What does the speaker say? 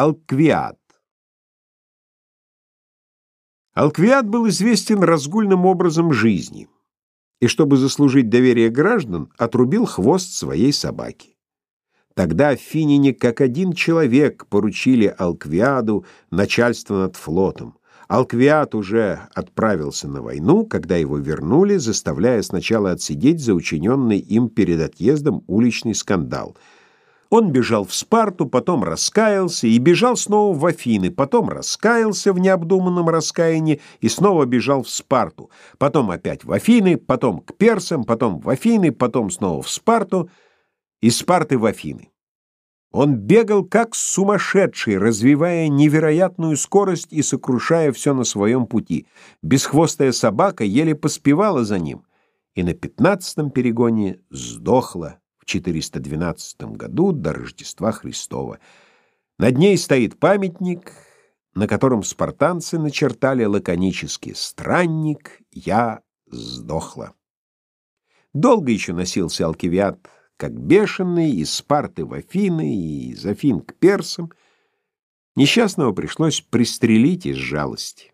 Алквиад. Алквиад был известен разгульным образом жизни, и чтобы заслужить доверие граждан, отрубил хвост своей собаки. Тогда финине как один человек поручили Алквиаду начальство над флотом. Алквиад уже отправился на войну, когда его вернули, заставляя сначала отсидеть за учиненный им перед отъездом уличный скандал — он бежал в Спарту, потом раскаялся и бежал снова в Афины, потом раскаялся в необдуманном раскаянии и снова бежал в Спарту, потом опять в Афины, потом к персам, потом в Афины, потом снова в Спарту, из Спарты в Афины. Он бегал как сумасшедший, развивая невероятную скорость и сокрушая все на своем пути. Бесхвостая собака еле поспевала за ним, и на пятнадцатом перегоне сдохла 412 году до Рождества Христова. Над ней стоит памятник, на котором спартанцы начертали лаконически «Странник, я сдохла». Долго еще носился Алкивиад, как бешеный, из Спарты в Афины и из Афин к персам. Несчастного пришлось пристрелить из жалости.